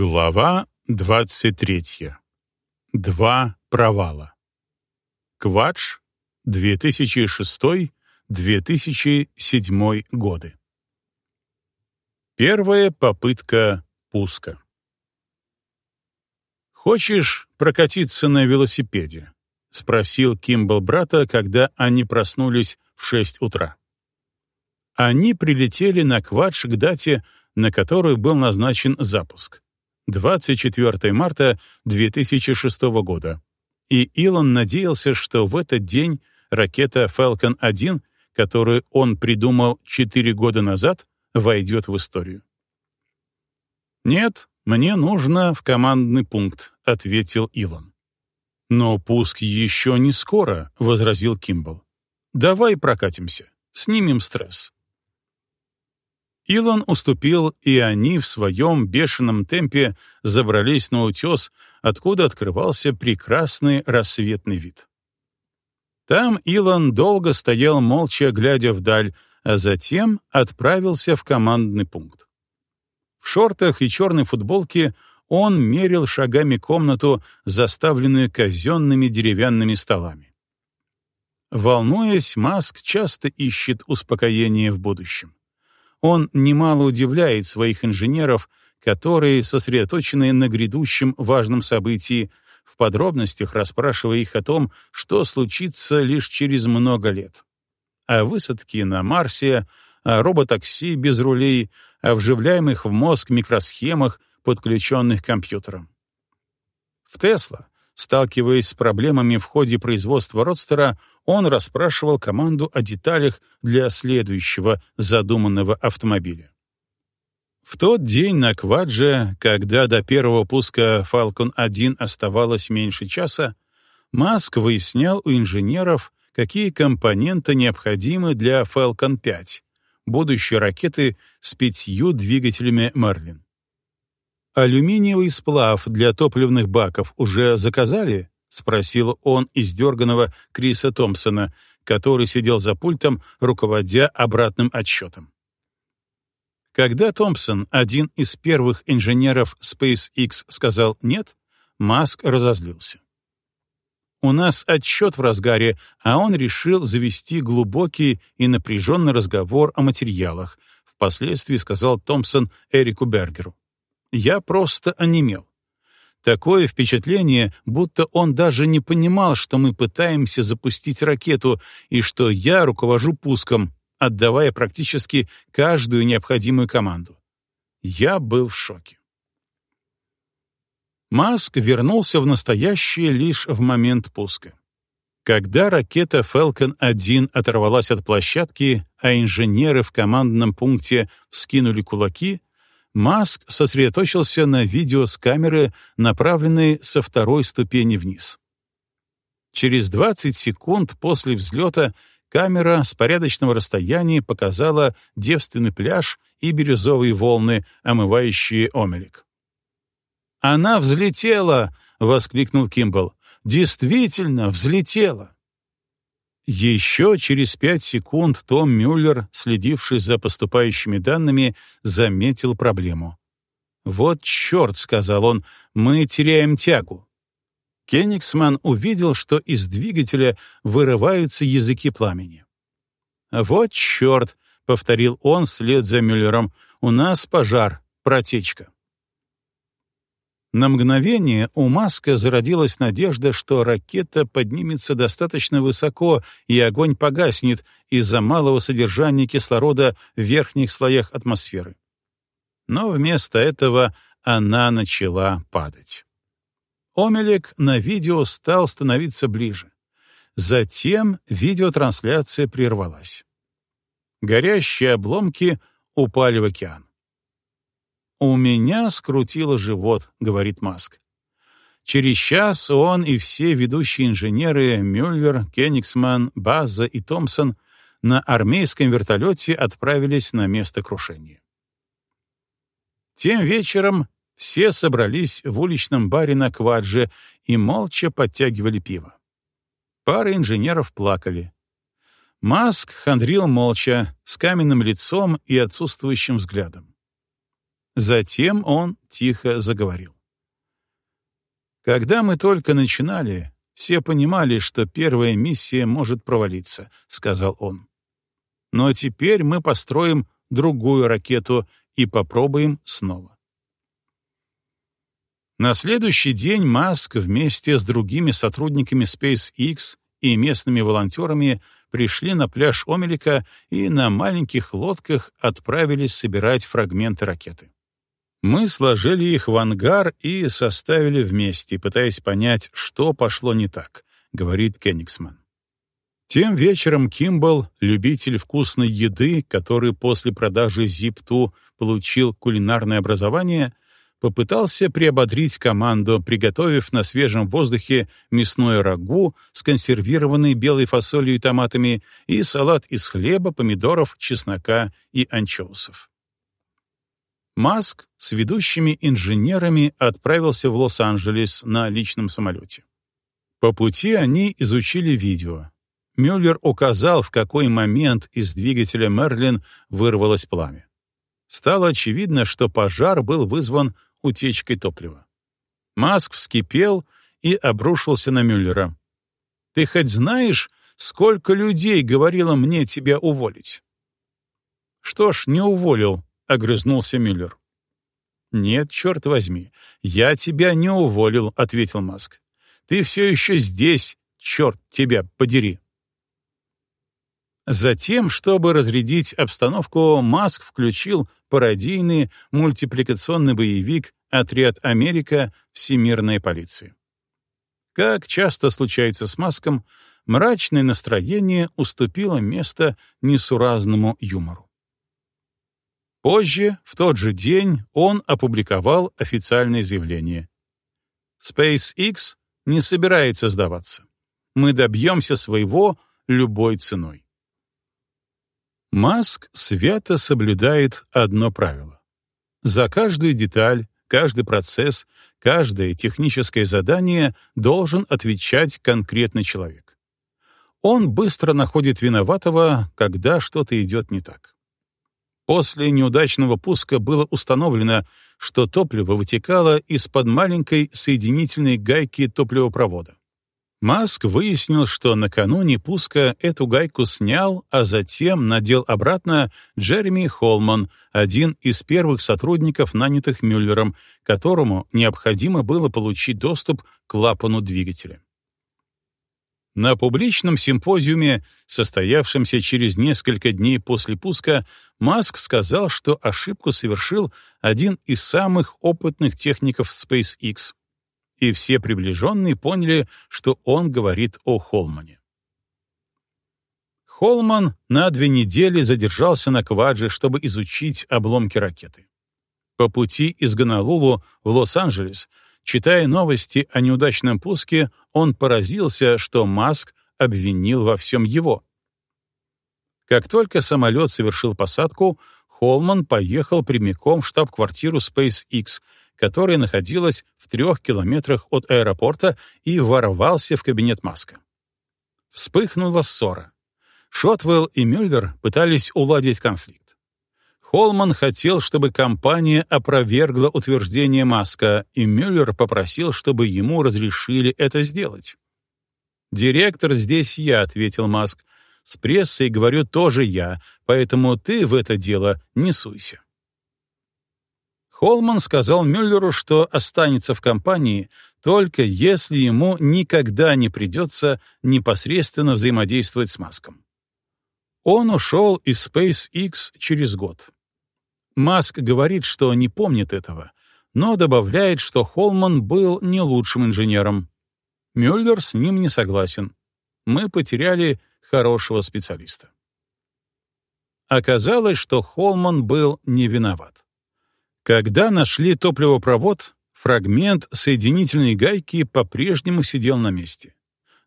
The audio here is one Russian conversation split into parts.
Глава 23. Два провала. Квадж, 2006-2007 годы. Первая попытка пуска. «Хочешь прокатиться на велосипеде?» — спросил Кимбл брата, когда они проснулись в 6 утра. Они прилетели на Квадж к дате, на которую был назначен запуск — 24 марта 2006 года, и Илон надеялся, что в этот день ракета Falcon 1, которую он придумал 4 года назад, войдет в историю. «Нет, мне нужно в командный пункт», — ответил Илон. «Но пуск еще не скоро», — возразил Кимбл. «Давай прокатимся, снимем стресс». Илон уступил, и они в своем бешеном темпе забрались на утес, откуда открывался прекрасный рассветный вид. Там Илон долго стоял молча, глядя вдаль, а затем отправился в командный пункт. В шортах и черной футболке он мерил шагами комнату, заставленную казенными деревянными столами. Волнуясь, Маск часто ищет успокоение в будущем. Он немало удивляет своих инженеров, которые сосредоточены на грядущем важном событии, в подробностях расспрашивая их о том, что случится лишь через много лет. О высадке на Марсе, о роботакси без рулей, о вживляемых в мозг микросхемах, подключенных к компьютерам. В Тесла, сталкиваясь с проблемами в ходе производства Родстера, он расспрашивал команду о деталях для следующего задуманного автомобиля. В тот день на Квадже, когда до первого пуска Falcon 1 оставалось меньше часа, Маск выяснял у инженеров, какие компоненты необходимы для Falcon 5, будущей ракеты с пятью двигателями Merlin. Алюминиевый сплав для топливных баков уже заказали? — спросил он издерганного Криса Томпсона, который сидел за пультом, руководя обратным отсчетом. Когда Томпсон, один из первых инженеров SpaceX, сказал «нет», Маск разозлился. «У нас отсчет в разгаре, а он решил завести глубокий и напряженный разговор о материалах», впоследствии сказал Томпсон Эрику Бергеру. «Я просто онемел. Такое впечатление, будто он даже не понимал, что мы пытаемся запустить ракету и что я руковожу пуском, отдавая практически каждую необходимую команду. Я был в шоке. Маск вернулся в настоящее лишь в момент пуска. Когда ракета Falcon 1 оторвалась от площадки, а инженеры в командном пункте вскинули кулаки, Маск сосредоточился на видео с камеры, направленной со второй ступени вниз. Через 20 секунд после взлета камера с порядочного расстояния показала девственный пляж и бирюзовые волны, омывающие Омелик. «Она взлетела!» — воскликнул Кимбл. «Действительно взлетела!» Еще через пять секунд Том Мюллер, следивший за поступающими данными, заметил проблему. «Вот черт», — сказал он, — «мы теряем тягу». Кенигсман увидел, что из двигателя вырываются языки пламени. «Вот черт», — повторил он вслед за Мюллером, — «у нас пожар, протечка». На мгновение у Маска зародилась надежда, что ракета поднимется достаточно высоко и огонь погаснет из-за малого содержания кислорода в верхних слоях атмосферы. Но вместо этого она начала падать. Омелек на видео стал становиться ближе. Затем видеотрансляция прервалась. Горящие обломки упали в океан. «У меня скрутило живот», — говорит Маск. Через час он и все ведущие инженеры Мюллер, Кенигсман, База и Томпсон на армейском вертолете отправились на место крушения. Тем вечером все собрались в уличном баре на Квадже и молча подтягивали пиво. Пара инженеров плакали. Маск хандрил молча, с каменным лицом и отсутствующим взглядом. Затем он тихо заговорил. Когда мы только начинали, все понимали, что первая миссия может провалиться, сказал он. Но теперь мы построим другую ракету и попробуем снова. На следующий день Маск вместе с другими сотрудниками SpaceX и местными волонтерами пришли на пляж Омелика и на маленьких лодках отправились собирать фрагменты ракеты. Мы сложили их в ангар и составили вместе, пытаясь понять, что пошло не так, говорит Кенигсман. Тем вечером Кимбл, любитель вкусной еды, который после продажи Zip2 получил кулинарное образование, попытался приободрить команду, приготовив на свежем воздухе мясное рагу с консервированной белой фасолью и томатами и салат из хлеба, помидоров, чеснока и анчоусов. Маск с ведущими инженерами отправился в Лос-Анджелес на личном самолете. По пути они изучили видео, Мюллер указал, в какой момент из двигателя «Мерлин» вырвалось пламя. Стало очевидно, что пожар был вызван утечкой топлива. Маск вскипел и обрушился на Мюллера. «Ты хоть знаешь, сколько людей говорило мне тебя уволить?» «Что ж, не уволил», — огрызнулся Мюллер. «Нет, черт возьми, я тебя не уволил», — ответил Маск. «Ты все еще здесь, черт тебя подери». Затем, чтобы разрядить обстановку, Маск включил пародийный мультипликационный боевик «Отряд Америка. Всемирная полиция». Как часто случается с Маском, мрачное настроение уступило место несуразному юмору. Позже, в тот же день, он опубликовал официальное заявление. SpaceX не собирается сдаваться. Мы добьемся своего любой ценой. Маск свято соблюдает одно правило. За каждую деталь, каждый процесс, каждое техническое задание должен отвечать конкретный человек. Он быстро находит виноватого, когда что-то идет не так. После неудачного пуска было установлено, что топливо вытекало из-под маленькой соединительной гайки топливопровода. Маск выяснил, что накануне пуска эту гайку снял, а затем надел обратно Джереми Холман, один из первых сотрудников, нанятых Мюллером, которому необходимо было получить доступ к клапану двигателя. На публичном симпозиуме, состоявшемся через несколько дней после пуска, Маск сказал, что ошибку совершил один из самых опытных техников SpaceX и все приближенные поняли, что он говорит о Холмане. Холман на две недели задержался на Квадже, чтобы изучить обломки ракеты. По пути из Гонолулу в Лос-Анджелес, читая новости о неудачном пуске, он поразился, что Маск обвинил во всем его. Как только самолет совершил посадку, Холман поехал прямиком в штаб-квартиру SpaceX — которая находилась в трех километрах от аэропорта, и ворвался в кабинет Маска. Вспыхнула ссора. Шотвелл и Мюллер пытались уладить конфликт. Холман хотел, чтобы компания опровергла утверждение Маска, и Мюллер попросил, чтобы ему разрешили это сделать. «Директор здесь я», — ответил Маск. «С прессой говорю тоже я, поэтому ты в это дело не суйся». Холман сказал Мюллеру, что останется в компании только если ему никогда не придется непосредственно взаимодействовать с Маском. Он ушел из SpaceX через год. Маск говорит, что не помнит этого, но добавляет, что Холман был не лучшим инженером. Мюллер с ним не согласен. Мы потеряли хорошего специалиста. Оказалось, что Холман был не виноват. Когда нашли топливопровод, фрагмент соединительной гайки по-прежнему сидел на месте,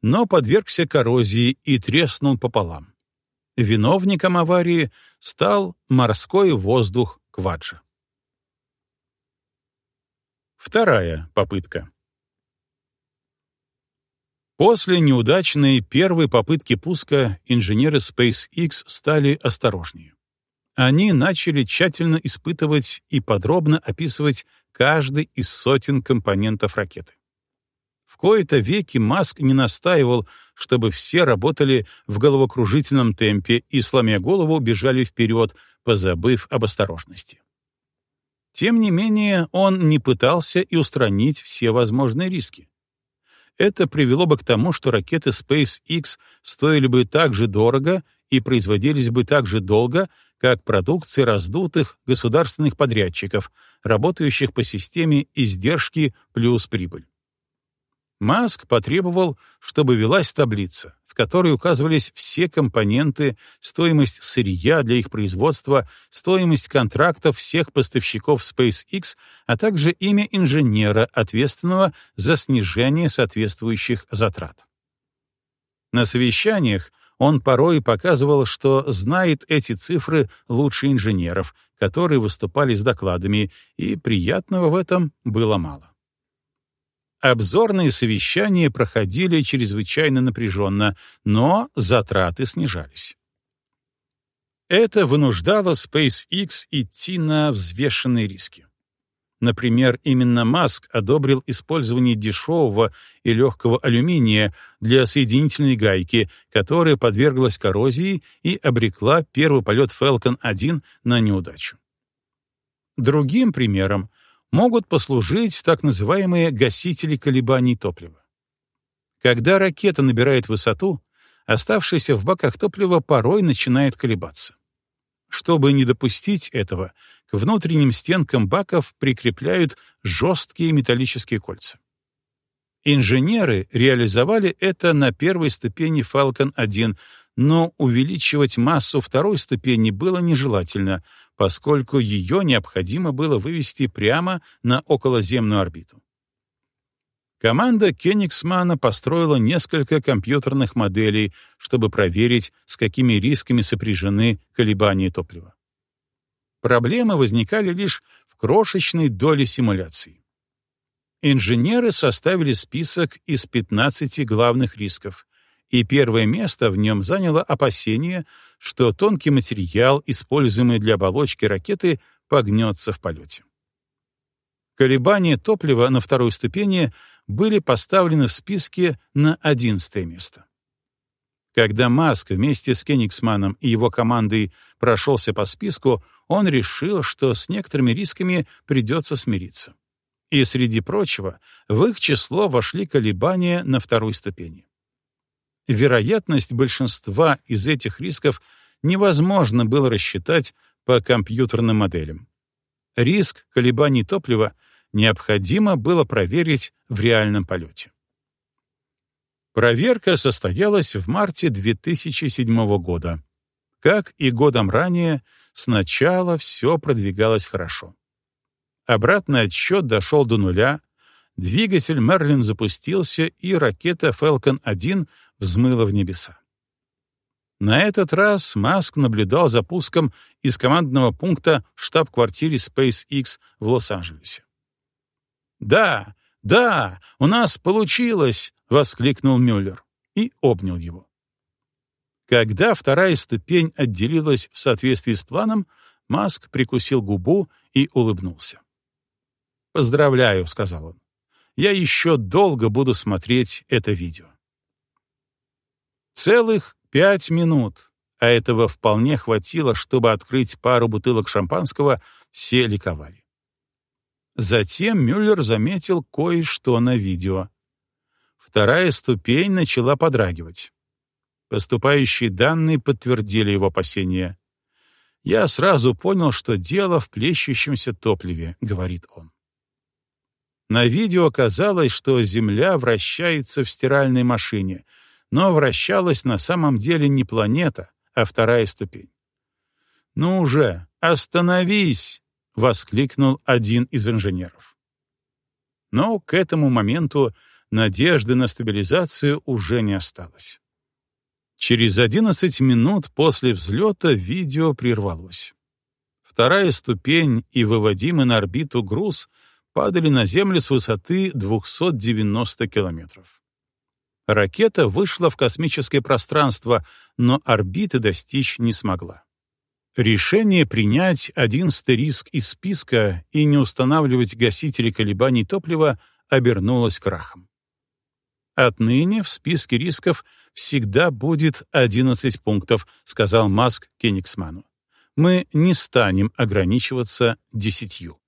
но подвергся коррозии и треснул пополам. Виновником аварии стал морской воздух Кваджа. Вторая попытка. После неудачной первой попытки пуска инженеры SpaceX стали осторожнее. Они начали тщательно испытывать и подробно описывать каждый из сотен компонентов ракеты. В кои-то веки Маск не настаивал, чтобы все работали в головокружительном темпе и, сломя голову, бежали вперед, позабыв об осторожности. Тем не менее, он не пытался и устранить все возможные риски. Это привело бы к тому, что ракеты SpaceX стоили бы так же дорого и производились бы так же долго, как продукции раздутых государственных подрядчиков, работающих по системе издержки плюс прибыль. Маск потребовал, чтобы велась таблица, в которой указывались все компоненты, стоимость сырья для их производства, стоимость контрактов всех поставщиков SpaceX, а также имя инженера, ответственного за снижение соответствующих затрат. На совещаниях он порой показывал, что знает эти цифры лучше инженеров, которые выступали с докладами, и приятного в этом было мало. Обзорные совещания проходили чрезвычайно напряженно, но затраты снижались. Это вынуждало SpaceX идти на взвешенные риски. Например, именно Маск одобрил использование дешевого и легкого алюминия для соединительной гайки, которая подверглась коррозии и обрекла первый полет Falcon 1 на неудачу. Другим примером могут послужить так называемые гасители колебаний топлива. Когда ракета набирает высоту, оставшееся в баках топлива порой начинает колебаться. Чтобы не допустить этого, к внутренним стенкам баков прикрепляют жесткие металлические кольца. Инженеры реализовали это на первой ступени Falcon 1, но увеличивать массу второй ступени было нежелательно, поскольку ее необходимо было вывести прямо на околоземную орбиту. Команда Кенигсмана построила несколько компьютерных моделей, чтобы проверить, с какими рисками сопряжены колебания топлива. Проблемы возникали лишь в крошечной доле симуляции. Инженеры составили список из 15 главных рисков, и первое место в нем заняло опасение, что тонкий материал, используемый для оболочки ракеты, погнется в полете. Колебания топлива на второй ступени были поставлены в списке на одиннадцатое место. Когда Маск вместе с Кенигсманом и его командой прошелся по списку, он решил, что с некоторыми рисками придется смириться. И, среди прочего, в их число вошли колебания на второй ступени. Вероятность большинства из этих рисков невозможно было рассчитать по компьютерным моделям. Риск колебаний топлива необходимо было проверить в реальном полете. Проверка состоялась в марте 2007 года. Как и годом ранее, сначала все продвигалось хорошо. Обратный отсчет дошел до нуля, двигатель Мерлин запустился, и ракета Falcon 1 взмыло в небеса. На этот раз Маск наблюдал за пуском из командного пункта в штаб-квартире SpaceX в Лос-Анджелесе. «Да, да, у нас получилось!» — воскликнул Мюллер и обнял его. Когда вторая ступень отделилась в соответствии с планом, Маск прикусил губу и улыбнулся. «Поздравляю», — сказал он. «Я еще долго буду смотреть это видео». Целых пять минут, а этого вполне хватило, чтобы открыть пару бутылок шампанского, все ликовали. Затем Мюллер заметил кое-что на видео. Вторая ступень начала подрагивать. Поступающие данные подтвердили его опасения. «Я сразу понял, что дело в плещущемся топливе», — говорит он. На видео оказалось, что Земля вращается в стиральной машине — но вращалась на самом деле не планета, а вторая ступень. «Ну уже, остановись!» — воскликнул один из инженеров. Но к этому моменту надежды на стабилизацию уже не осталось. Через 11 минут после взлета видео прервалось. Вторая ступень и выводимый на орбиту груз падали на Землю с высоты 290 километров. Ракета вышла в космическое пространство, но орбиты достичь не смогла. Решение принять одиннадцатый риск из списка и не устанавливать гасители колебаний топлива обернулось крахом. Отныне в списке рисков всегда будет 11 пунктов, сказал Маск Кенигсману. Мы не станем ограничиваться десятью.